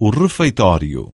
o refeitório.